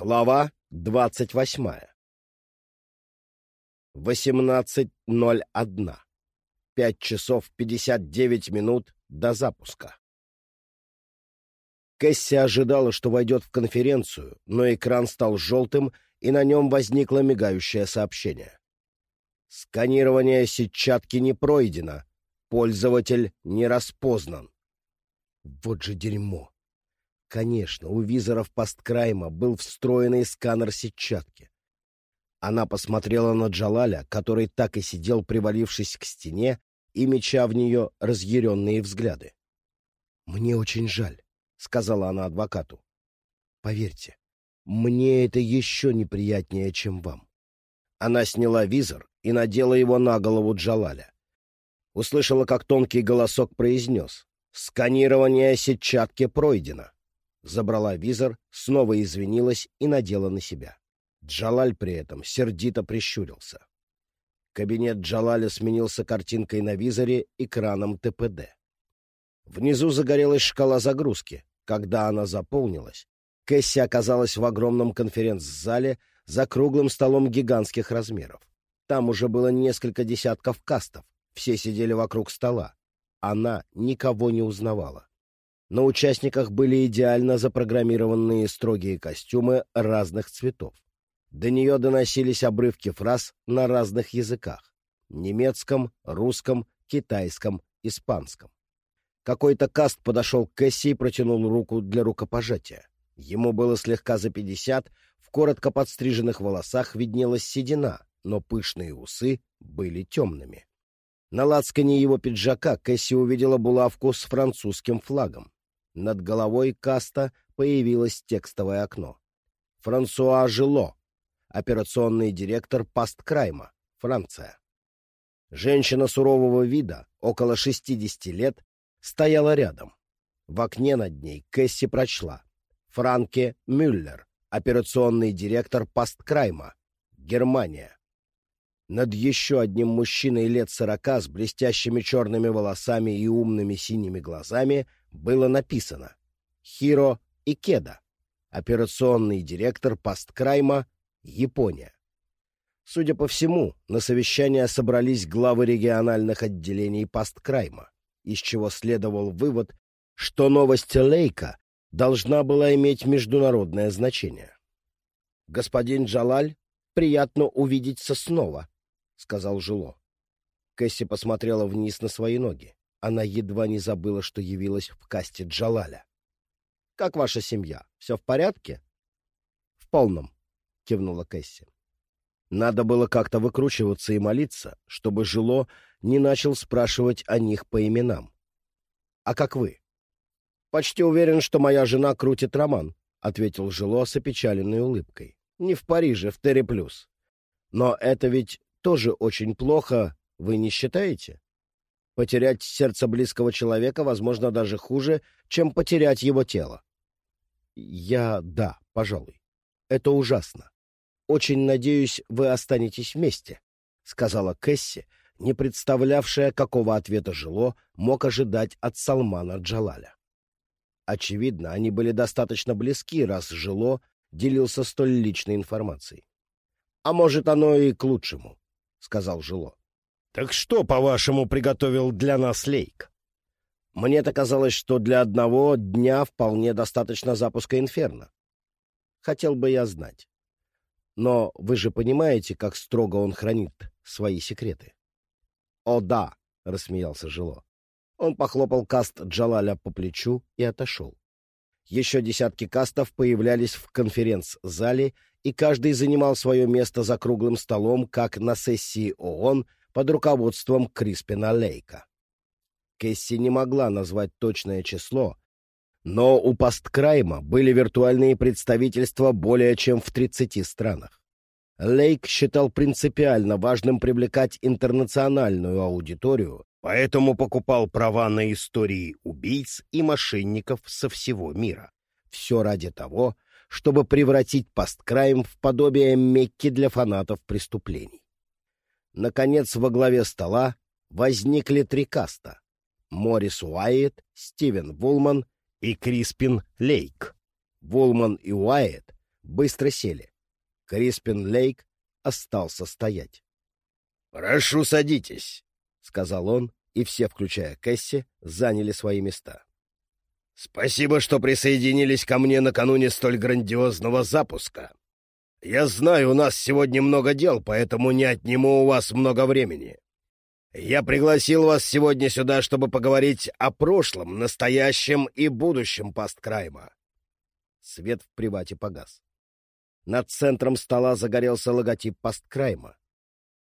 Глава двадцать восьмая. Восемнадцать ноль одна. Пять часов пятьдесят девять минут до запуска. Кэсси ожидала, что войдет в конференцию, но экран стал желтым, и на нем возникло мигающее сообщение. Сканирование сетчатки не пройдено. Пользователь не распознан. Вот же дерьмо! Конечно, у визоров посткрайма был встроенный сканер сетчатки. Она посмотрела на Джалаля, который так и сидел, привалившись к стене, и меча в нее разъяренные взгляды. «Мне очень жаль», — сказала она адвокату. «Поверьте, мне это еще неприятнее, чем вам». Она сняла визор и надела его на голову Джалаля. Услышала, как тонкий голосок произнес «Сканирование сетчатки пройдено» забрала визор, снова извинилась и надела на себя. Джалаль при этом сердито прищурился. Кабинет Джалаля сменился картинкой на визоре экраном ТПД. Внизу загорелась шкала загрузки. Когда она заполнилась, Кэсси оказалась в огромном конференц-зале за круглым столом гигантских размеров. Там уже было несколько десятков кастов, все сидели вокруг стола. Она никого не узнавала. На участниках были идеально запрограммированные строгие костюмы разных цветов. До нее доносились обрывки фраз на разных языках — немецком, русском, китайском, испанском. Какой-то каст подошел к Кэсси и протянул руку для рукопожатия. Ему было слегка за пятьдесят, в коротко подстриженных волосах виднелась седина, но пышные усы были темными. На лацкане его пиджака Кэсси увидела булавку с французским флагом. Над головой Каста появилось текстовое окно. Франсуа Жило, операционный директор Пасткрайма, Франция. Женщина сурового вида, около 60 лет, стояла рядом. В окне над ней Кэсси прочла. Франке Мюллер, операционный директор Пасткрайма, Германия. Над еще одним мужчиной лет сорока с блестящими черными волосами и умными синими глазами было написано «Хиро Икеда, операционный директор Пасткрайма, Япония». Судя по всему, на совещание собрались главы региональных отделений Пасткрайма, из чего следовал вывод, что новость Лейка должна была иметь международное значение. «Господин Джалаль, приятно увидеться снова», — сказал Жило. Кэсси посмотрела вниз на свои ноги. Она едва не забыла, что явилась в касте Джалаля. — Как ваша семья? Все в порядке? — В полном, — кивнула Кэсси. Надо было как-то выкручиваться и молиться, чтобы Жило не начал спрашивать о них по именам. — А как вы? — Почти уверен, что моя жена крутит роман, — ответил Жило с опечаленной улыбкой. — Не в Париже, в Терри Плюс. Но это ведь тоже очень плохо, вы не считаете? Потерять сердце близкого человека, возможно, даже хуже, чем потерять его тело. Я... да, пожалуй. Это ужасно. Очень надеюсь, вы останетесь вместе, — сказала Кэсси, не представлявшая, какого ответа Жило мог ожидать от Салмана Джалаля. Очевидно, они были достаточно близки, раз Жило делился столь личной информацией. А может, оно и к лучшему, — сказал Жило. Так что, по-вашему, приготовил для нас Лейк? Мне-то казалось, что для одного дня вполне достаточно запуска Инферно. Хотел бы я знать. Но вы же понимаете, как строго он хранит свои секреты. — О, да, — рассмеялся Жило. Он похлопал каст Джалаля по плечу и отошел. Еще десятки кастов появлялись в конференц-зале, и каждый занимал свое место за круглым столом, как на сессии ООН под руководством Криспина Лейка. Кэсси не могла назвать точное число, но у Посткрайма были виртуальные представительства более чем в 30 странах. Лейк считал принципиально важным привлекать интернациональную аудиторию, поэтому покупал права на истории убийц и мошенников со всего мира. Все ради того, чтобы превратить Посткрайм в подобие Мекки для фанатов преступлений. Наконец, во главе стола возникли три каста — Морис Уайет, Стивен Вулман и Криспин Лейк. Вулман и Уайет быстро сели. Криспин Лейк остался стоять. «Прошу, садитесь», — сказал он, и все, включая Кэсси, заняли свои места. «Спасибо, что присоединились ко мне накануне столь грандиозного запуска. Я знаю, у нас сегодня много дел, поэтому не отниму у вас много времени. Я пригласил вас сегодня сюда, чтобы поговорить о прошлом, настоящем и будущем пасткрайма». Свет в привате погас. Над центром стола загорелся логотип пасткрайма.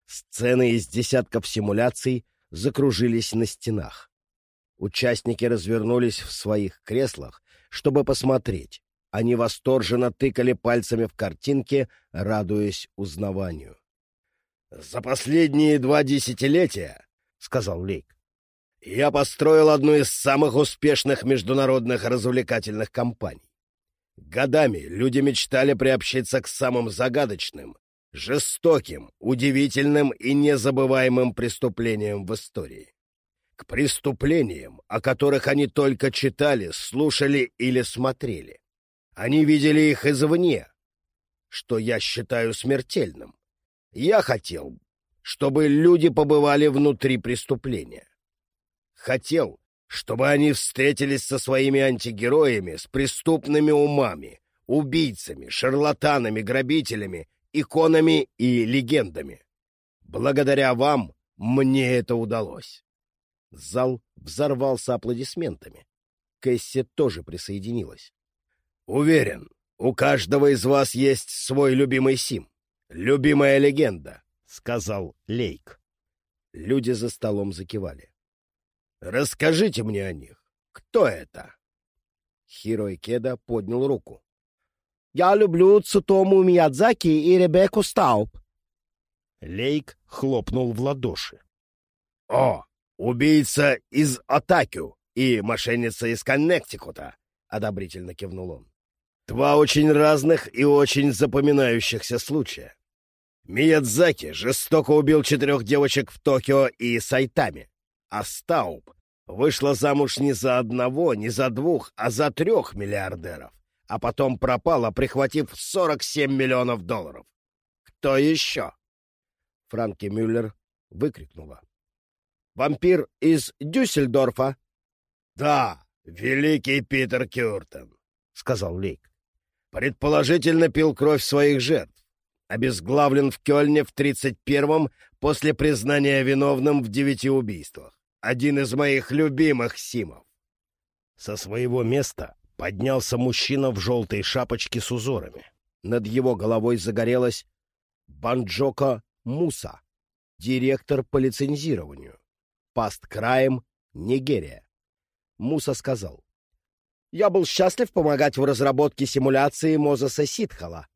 Сцены из десятков симуляций закружились на стенах. Участники развернулись в своих креслах, чтобы посмотреть. Они восторженно тыкали пальцами в картинки, радуясь узнаванию. «За последние два десятилетия, — сказал Лейк, — я построил одну из самых успешных международных развлекательных компаний. Годами люди мечтали приобщиться к самым загадочным, жестоким, удивительным и незабываемым преступлениям в истории. К преступлениям, о которых они только читали, слушали или смотрели. Они видели их извне, что я считаю смертельным. Я хотел, чтобы люди побывали внутри преступления. Хотел, чтобы они встретились со своими антигероями, с преступными умами, убийцами, шарлатанами, грабителями, иконами и легендами. Благодаря вам мне это удалось. Зал взорвался аплодисментами. Кэсси тоже присоединилась. Уверен, у каждого из вас есть свой любимый сим. «Любимая легенда», — сказал Лейк. Люди за столом закивали. «Расскажите мне о них. Кто это?» Хиро Кеда поднял руку. «Я люблю Цутому Миядзаки и Ребекку Стауп». Лейк хлопнул в ладоши. «О, убийца из Атакю и мошенница из Коннектикута!» — одобрительно кивнул он. «Два очень разных и очень запоминающихся случая. Миядзаки жестоко убил четырех девочек в Токио и Сайтаме, а Стауб вышла замуж не за одного, не за двух, а за трех миллиардеров, а потом пропала, прихватив 47 миллионов долларов. Кто еще? Франки Мюллер выкрикнула. «Вампир из Дюссельдорфа?» «Да, великий Питер Кюртен», — сказал Лейк. «Предположительно пил кровь своих жертв обезглавлен в Кёльне в 31-м после признания виновным в девяти убийствах. Один из моих любимых Симов. Со своего места поднялся мужчина в желтой шапочке с узорами. Над его головой загорелась Банджока Муса, директор по лицензированию. Паст краем Нигерия. Муса сказал. «Я был счастлив помогать в разработке симуляции Мозеса Ситхала,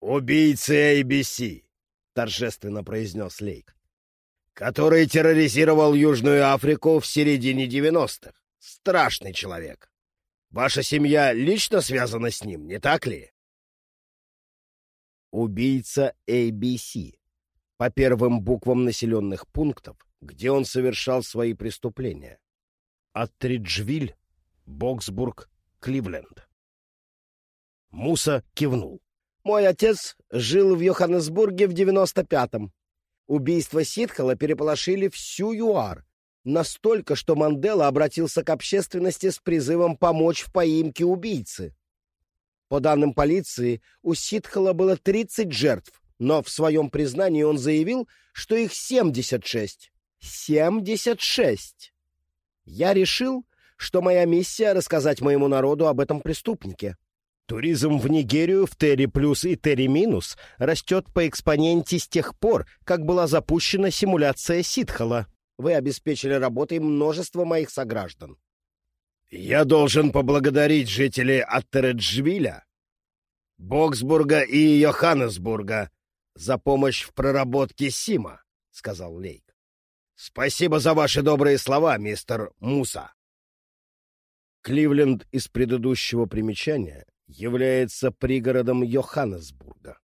«Убийцы ABC», — торжественно произнес Лейк, «который терроризировал Южную Африку в середине девяностых. Страшный человек. Ваша семья лично связана с ним, не так ли?» Убийца ABC. По первым буквам населенных пунктов, где он совершал свои преступления. Аттриджвиль, Боксбург, Кливленд. Муса кивнул. Мой отец жил в Йоханнесбурге в 95-м. Убийство Ситхала переполошили всю ЮАР. Настолько, что Мандела обратился к общественности с призывом помочь в поимке убийцы. По данным полиции, у Ситхала было 30 жертв, но в своем признании он заявил, что их 76. 76! Я решил, что моя миссия — рассказать моему народу об этом преступнике. Туризм в Нигерию в Терри плюс и Терри минус растет по экспоненте с тех пор, как была запущена симуляция Ситхала. Вы обеспечили работой множество моих сограждан. Я должен поблагодарить жителей Аттереджвиля, Боксбурга и Йоханнесбурга за помощь в проработке Сима, — сказал Лейк. Спасибо за ваши добрые слова, мистер Муса. Кливленд из предыдущего примечания является пригородом Йоханнесбурга.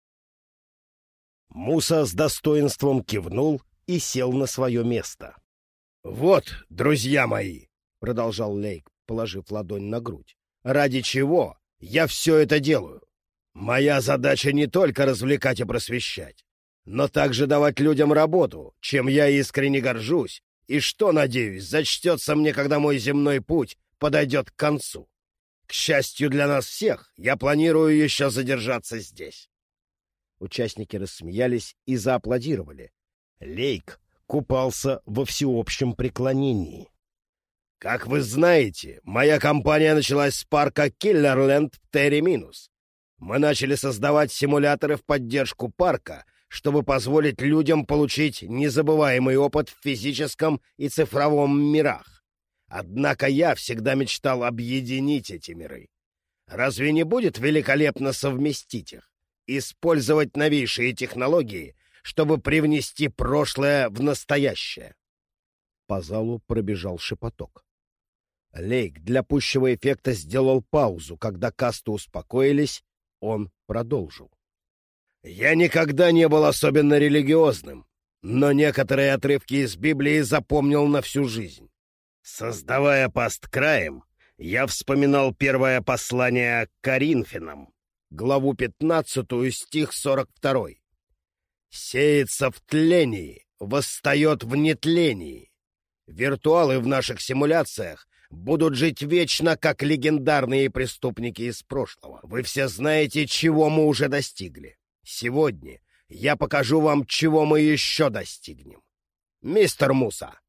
Муса с достоинством кивнул и сел на свое место. — Вот, друзья мои, — продолжал Лейк, положив ладонь на грудь, — ради чего я все это делаю? Моя задача не только развлекать и просвещать, но также давать людям работу, чем я искренне горжусь, и что, надеюсь, зачтется мне, когда мой земной путь подойдет к концу. К счастью для нас всех, я планирую еще задержаться здесь. Участники рассмеялись и зааплодировали. Лейк купался во всеобщем преклонении. Как вы знаете, моя компания началась с парка Киллерленд Терри Минус. Мы начали создавать симуляторы в поддержку парка, чтобы позволить людям получить незабываемый опыт в физическом и цифровом мирах. Однако я всегда мечтал объединить эти миры. Разве не будет великолепно совместить их? Использовать новейшие технологии, чтобы привнести прошлое в настоящее. По залу пробежал шепоток. Лейк для пущего эффекта сделал паузу. Когда касты успокоились, он продолжил. «Я никогда не был особенно религиозным, но некоторые отрывки из Библии запомнил на всю жизнь. Создавая паст краем, я вспоминал первое послание к Коринфянам, главу 15, стих 42. «Сеется в тлении, восстает в нетлении». Виртуалы в наших симуляциях будут жить вечно, как легендарные преступники из прошлого. Вы все знаете, чего мы уже достигли. Сегодня я покажу вам, чего мы еще достигнем. Мистер Муса,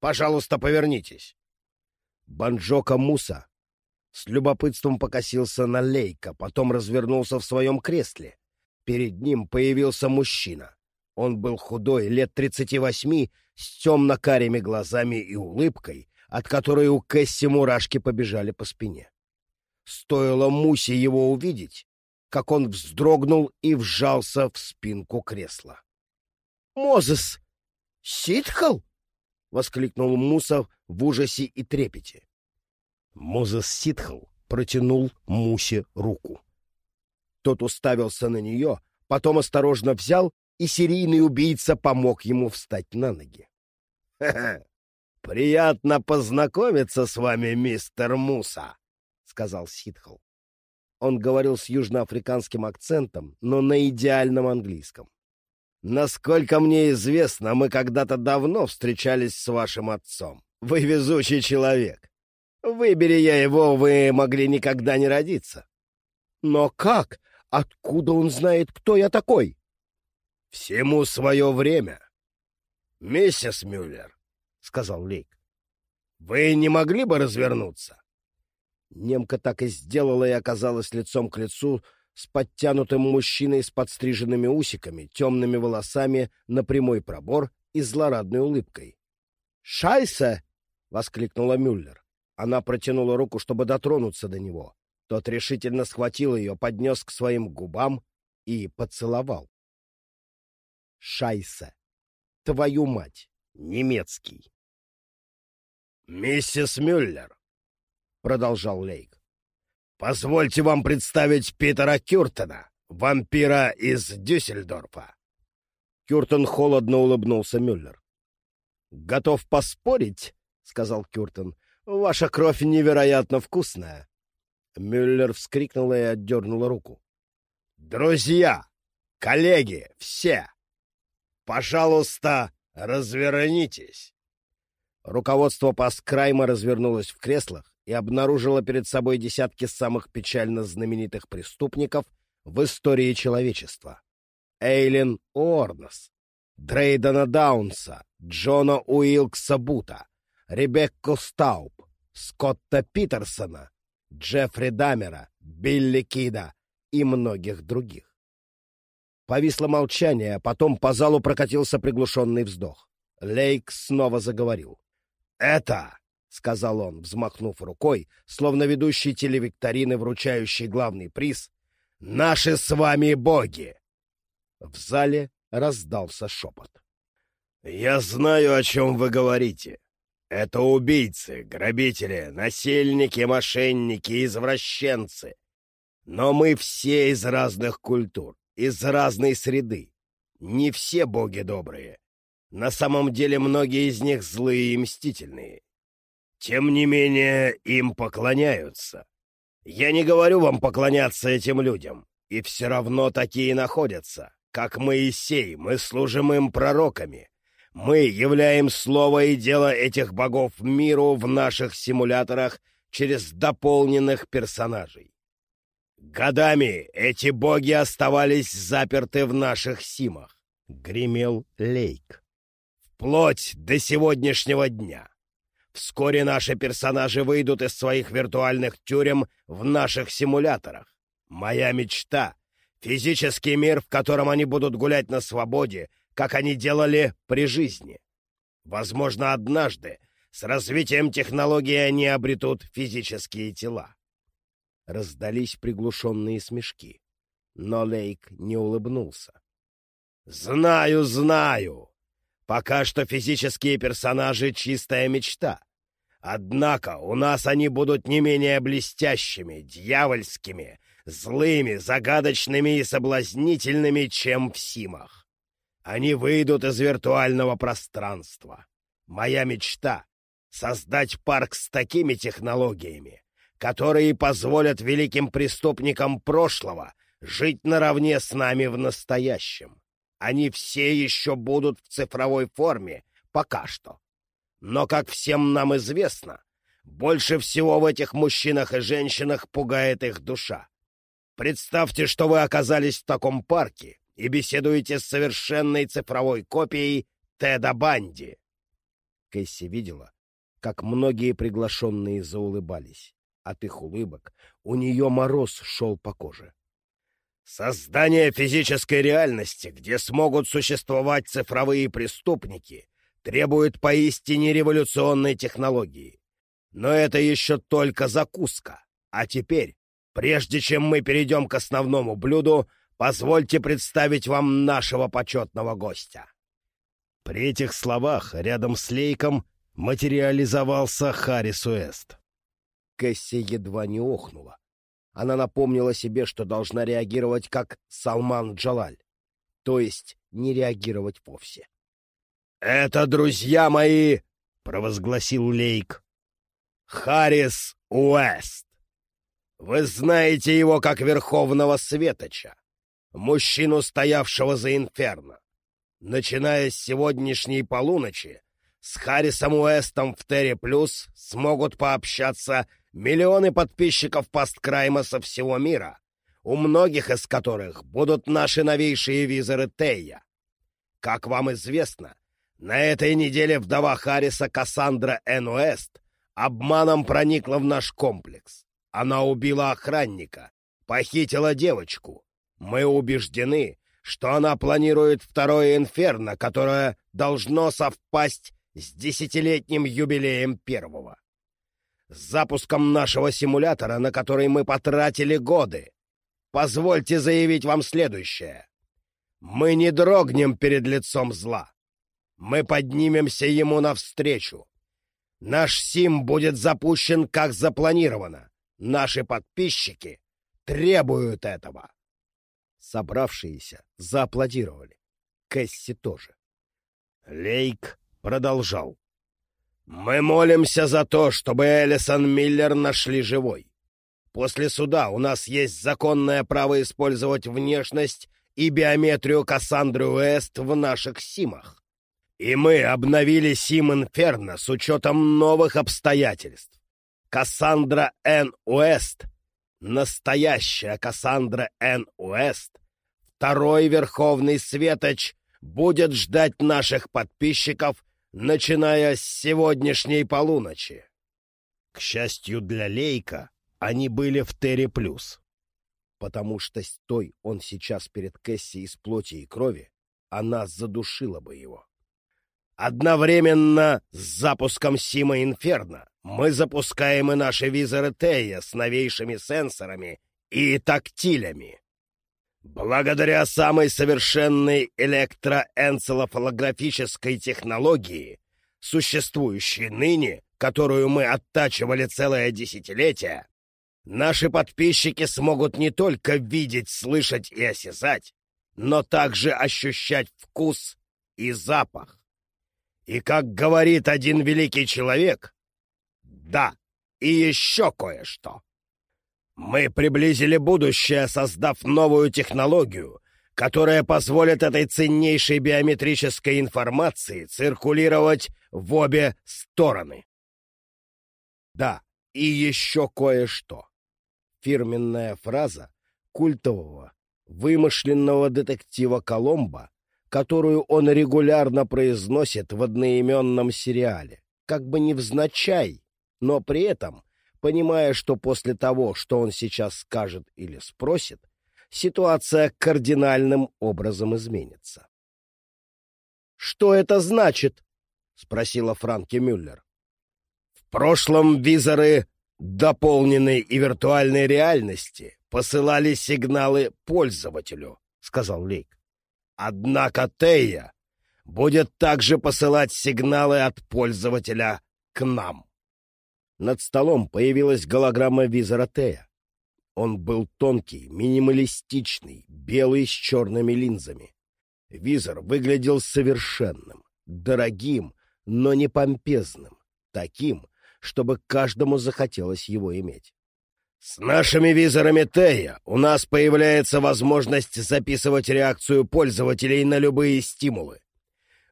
пожалуйста, повернитесь. Банджока Муса с любопытством покосился на Лейка, потом развернулся в своем кресле. Перед ним появился мужчина. Он был худой, лет тридцати восьми, с темно-карими глазами и улыбкой, от которой у Кэсси мурашки побежали по спине. Стоило Мусе его увидеть, как он вздрогнул и вжался в спинку кресла. — Мозес! Ситхал? — воскликнул Муса в ужасе и трепете. Мозес Ситхал протянул Мусе руку. Тот уставился на нее, потом осторожно взял, и серийный убийца помог ему встать на ноги. — Ха-ха! «Приятно познакомиться с вами, мистер Муса», — сказал Ситхл. Он говорил с южноафриканским акцентом, но на идеальном английском. «Насколько мне известно, мы когда-то давно встречались с вашим отцом. Вы везучий человек. Выбери я его, вы могли никогда не родиться». «Но как? Откуда он знает, кто я такой?» «Всему свое время. Миссис Мюллер, сказал Лейк. «Вы не могли бы развернуться?» Немка так и сделала и оказалась лицом к лицу с подтянутым мужчиной с подстриженными усиками, темными волосами на прямой пробор и злорадной улыбкой. «Шайсе!» — воскликнула Мюллер. Она протянула руку, чтобы дотронуться до него. Тот решительно схватил ее, поднес к своим губам и поцеловал. «Шайсе! Твою мать! Немецкий!» «Миссис Мюллер», — продолжал Лейк, — «позвольте вам представить Питера Кюртена, вампира из Дюссельдорфа». Кюртен холодно улыбнулся Мюллер. «Готов поспорить», — сказал Кюртен, — «ваша кровь невероятно вкусная». Мюллер вскрикнула и отдернула руку. «Друзья! Коллеги! Все! Пожалуйста, развернитесь!» Руководство Паскрайма развернулось в креслах и обнаружило перед собой десятки самых печально знаменитых преступников в истории человечества. Эйлин Уорнес, Дрейдена Даунса, Джона Уилкса Бута, Ребекку Стауб, Скотта Питерсона, Джеффри Дамера, Билли Кида и многих других. Повисло молчание, а потом по залу прокатился приглушенный вздох. Лейк снова заговорил. «Это, — сказал он, взмахнув рукой, словно ведущий телевикторины, вручающий главный приз, — наши с вами боги!» В зале раздался шепот. «Я знаю, о чем вы говорите. Это убийцы, грабители, насильники, мошенники, извращенцы. Но мы все из разных культур, из разной среды. Не все боги добрые. На самом деле многие из них злые и мстительные. Тем не менее, им поклоняются. Я не говорю вам поклоняться этим людям. И все равно такие находятся. Как Моисей, мы служим им пророками. Мы являем слово и дело этих богов миру в наших симуляторах через дополненных персонажей. Годами эти боги оставались заперты в наших симах, — гремел Лейк. Вплоть до сегодняшнего дня. Вскоре наши персонажи выйдут из своих виртуальных тюрем в наших симуляторах. Моя мечта — физический мир, в котором они будут гулять на свободе, как они делали при жизни. Возможно, однажды с развитием технологии они обретут физические тела. Раздались приглушенные смешки, но Лейк не улыбнулся. «Знаю, знаю! Пока что физические персонажи — чистая мечта. Однако у нас они будут не менее блестящими, дьявольскими, злыми, загадочными и соблазнительными, чем в Симах. Они выйдут из виртуального пространства. Моя мечта — создать парк с такими технологиями, которые позволят великим преступникам прошлого жить наравне с нами в настоящем. Они все еще будут в цифровой форме, пока что. Но, как всем нам известно, больше всего в этих мужчинах и женщинах пугает их душа. Представьте, что вы оказались в таком парке и беседуете с совершенной цифровой копией Теда Банди. Кэсси видела, как многие приглашенные заулыбались. От их улыбок у нее мороз шел по коже. Создание физической реальности, где смогут существовать цифровые преступники, требует поистине революционной технологии. Но это еще только закуска. А теперь, прежде чем мы перейдем к основному блюду, позвольте представить вам нашего почетного гостя. При этих словах рядом с Лейком материализовался Харрис Уэст. Кэсси едва не охнула. Она напомнила себе, что должна реагировать как Салман Джалаль, то есть не реагировать вовсе. «Это, друзья мои!» — провозгласил Лейк. «Харрис Уэст. Вы знаете его как Верховного Светоча, мужчину, стоявшего за Инферно. Начиная с сегодняшней полуночи, с Харрисом Уэстом в Терри Плюс смогут пообщаться миллионы подписчиков посткрайма со всего мира, у многих из которых будут наши новейшие визоры Тея. Как вам известно, на этой неделе вдова Харриса Кассандра Эн обманом проникла в наш комплекс. Она убила охранника, похитила девочку. Мы убеждены, что она планирует второе инферно, которое должно совпасть с десятилетним юбилеем первого. С запуском нашего симулятора, на который мы потратили годы, позвольте заявить вам следующее. Мы не дрогнем перед лицом зла. Мы поднимемся ему навстречу. Наш сим будет запущен, как запланировано. Наши подписчики требуют этого. Собравшиеся зааплодировали. Кэсси тоже. Лейк продолжал. «Мы молимся за то, чтобы Элисон Миллер нашли живой. После суда у нас есть законное право использовать внешность и биометрию Кассандры Уэст в наших симах. И мы обновили Сим Инферно с учетом новых обстоятельств. Кассандра Н. Уэст, настоящая Кассандра Н. Уэст, второй Верховный Светоч, будет ждать наших подписчиков, начиная с сегодняшней полуночи. К счастью для Лейка, они были в Терри Плюс, потому что с той он сейчас перед Кэсси из плоти и крови, она задушила бы его. Одновременно с запуском Сима Инферно мы запускаем и наши визоры Тея с новейшими сенсорами и тактилями. Благодаря самой совершенной электроэнцелофолографической технологии, существующей ныне, которую мы оттачивали целое десятилетие, наши подписчики смогут не только видеть, слышать и осязать, но также ощущать вкус и запах. И, как говорит один великий человек, да, и еще кое-что. Мы приблизили будущее, создав новую технологию, которая позволит этой ценнейшей биометрической информации циркулировать в обе стороны. Да, и еще кое-что. Фирменная фраза культового, вымышленного детектива Коломбо, которую он регулярно произносит в одноименном сериале, как бы невзначай, но при этом понимая, что после того, что он сейчас скажет или спросит, ситуация кардинальным образом изменится. «Что это значит?» — спросила Франки Мюллер. «В прошлом визоры дополненной и виртуальной реальности посылали сигналы пользователю», — сказал Лейк. «Однако Тея будет также посылать сигналы от пользователя к нам». Над столом появилась голограмма визора Тея. Он был тонкий, минималистичный, белый с черными линзами. Визор выглядел совершенным, дорогим, но не помпезным, таким, чтобы каждому захотелось его иметь. «С нашими визорами Тея у нас появляется возможность записывать реакцию пользователей на любые стимулы.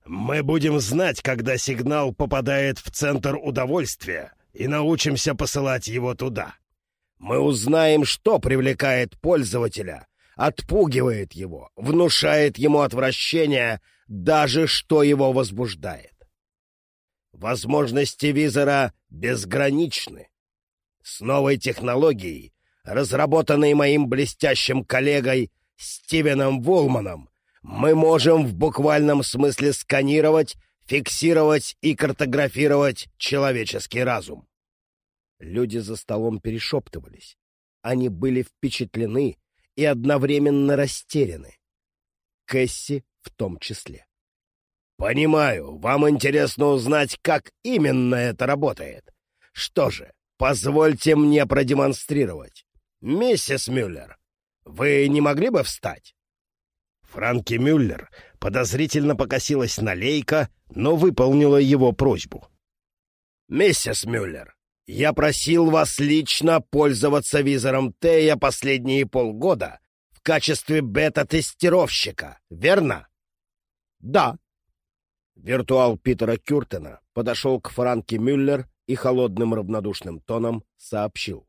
Мы будем знать, когда сигнал попадает в центр удовольствия, и научимся посылать его туда. Мы узнаем, что привлекает пользователя, отпугивает его, внушает ему отвращение, даже что его возбуждает. Возможности визора безграничны. С новой технологией, разработанной моим блестящим коллегой Стивеном Вулманом, мы можем в буквальном смысле сканировать фиксировать и картографировать человеческий разум. Люди за столом перешептывались. Они были впечатлены и одновременно растеряны. Кэсси в том числе. «Понимаю, вам интересно узнать, как именно это работает. Что же, позвольте мне продемонстрировать. Миссис Мюллер, вы не могли бы встать?» Франки Мюллер подозрительно покосилась на Лейка, но выполнила его просьбу. «Миссис Мюллер, я просил вас лично пользоваться визором Тея последние полгода в качестве бета-тестировщика, верно?» «Да». Виртуал Питера Кюртена подошел к Франке Мюллер и холодным равнодушным тоном сообщил.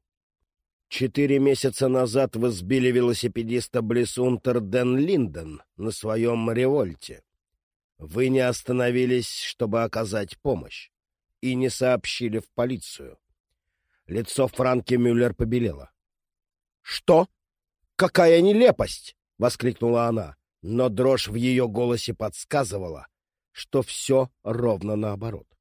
Четыре месяца назад вы сбили велосипедиста Блисунтер Ден Линден на своем револьте. Вы не остановились, чтобы оказать помощь, и не сообщили в полицию. Лицо Франки Мюллер побелело. — Что? Какая нелепость! — воскликнула она, но дрожь в ее голосе подсказывала, что все ровно наоборот. —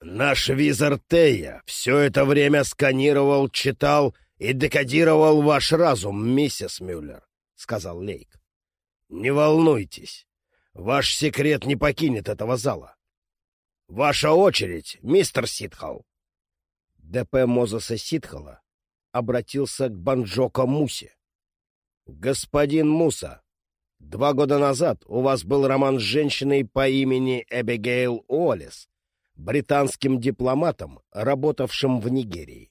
Наш визор Тея все это время сканировал, читал и декодировал ваш разум, миссис Мюллер, — сказал Лейк. — Не волнуйтесь, ваш секрет не покинет этого зала. Ваша очередь, мистер Ситхал. ДП Мозеса Ситхала обратился к Банджока Мусе. — Господин Муса, два года назад у вас был роман с женщиной по имени Эбигейл Уоллес, британским дипломатом, работавшим в Нигерии.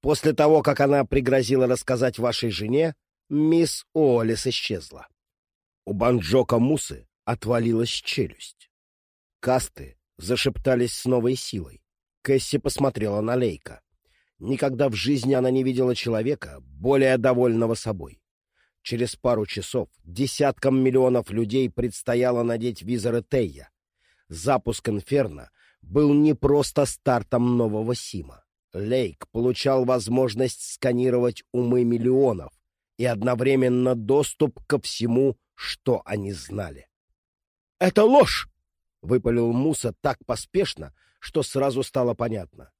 После того, как она пригрозила рассказать вашей жене, мисс Уоллес исчезла. У Банджока Мусы отвалилась челюсть. Касты зашептались с новой силой. Кэсси посмотрела на Лейка. Никогда в жизни она не видела человека, более довольного собой. Через пару часов десяткам миллионов людей предстояло надеть визоры Тея. Запуск Инферно был не просто стартом нового Сима. Лейк получал возможность сканировать умы миллионов и одновременно доступ ко всему, что они знали. «Это ложь!» — выпалил Муса так поспешно, что сразу стало понятно.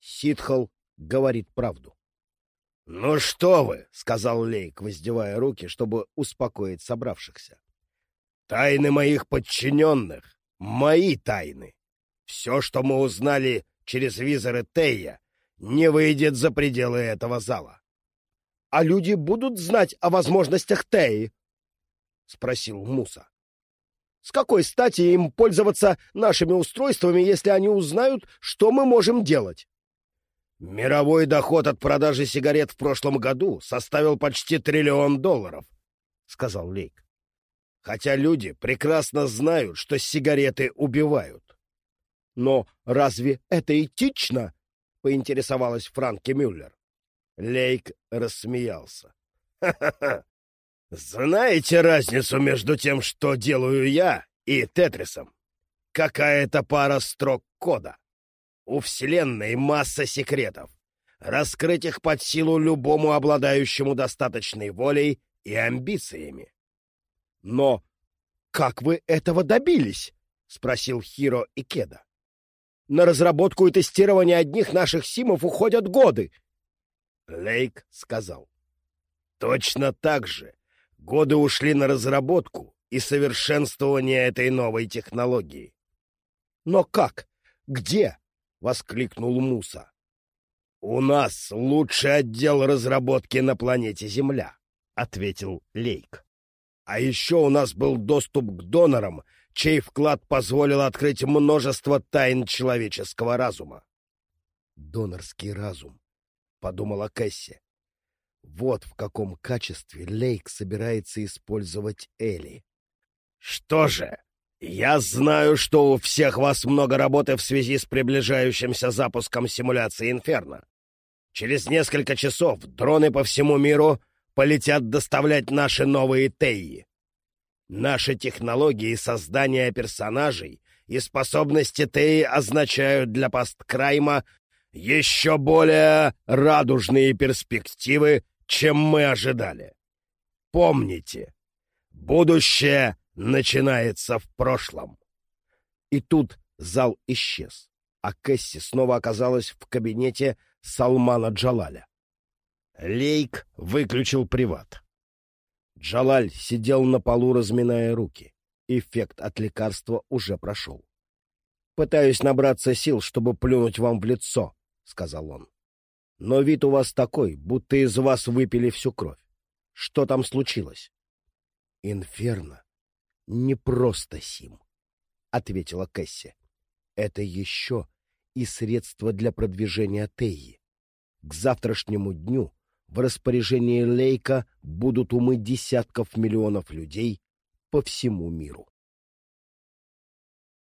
Ситхал говорит правду. «Ну что вы!» — сказал Лейк, воздевая руки, чтобы успокоить собравшихся. «Тайны моих подчиненных — мои тайны. Все, что мы узнали через визоры Тея, не выйдет за пределы этого зала. — А люди будут знать о возможностях Теи? — спросил Муса. — С какой стати им пользоваться нашими устройствами, если они узнают, что мы можем делать? Мировой доход от продажи сигарет в прошлом году составил почти триллион долларов, — сказал Лейк. Хотя люди прекрасно знают, что сигареты убивают. Но разве это этично? — поинтересовалась Франки Мюллер. Лейк рассмеялся. «Ха-ха-ха! Знаете разницу между тем, что делаю я, и Тетрисом? Какая-то пара строк кода. У Вселенной масса секретов. Раскрыть их под силу любому обладающему достаточной волей и амбициями. — Но как вы этого добились? — спросил Хиро Икеда. — На разработку и тестирование одних наших симов уходят годы. Лейк сказал. — Точно так же годы ушли на разработку и совершенствование этой новой технологии. — Но как? Где? — воскликнул Муса. — У нас лучший отдел разработки на планете Земля, — ответил Лейк. — А еще у нас был доступ к донорам, чей вклад позволил открыть множество тайн человеческого разума. — Донорский разум, — подумала Кэсси. Вот в каком качестве Лейк собирается использовать Элли. — Что же, «Я знаю, что у всех вас много работы в связи с приближающимся запуском симуляции Инферно. Через несколько часов дроны по всему миру полетят доставлять наши новые Теи. Наши технологии создания персонажей и способности Теи означают для посткрайма еще более радужные перспективы, чем мы ожидали. Помните, будущее начинается в прошлом. И тут зал исчез, а Кэсси снова оказалась в кабинете Салмана Джалаля. Лейк выключил приват. Джалаль сидел на полу, разминая руки. Эффект от лекарства уже прошел. «Пытаюсь набраться сил, чтобы плюнуть вам в лицо», — сказал он. «Но вид у вас такой, будто из вас выпили всю кровь. Что там случилось?» «Инферно не просто Сим, — ответила Кэсси. Это еще и средство для продвижения Теи. К завтрашнему дню в распоряжении Лейка будут умы десятков миллионов людей по всему миру.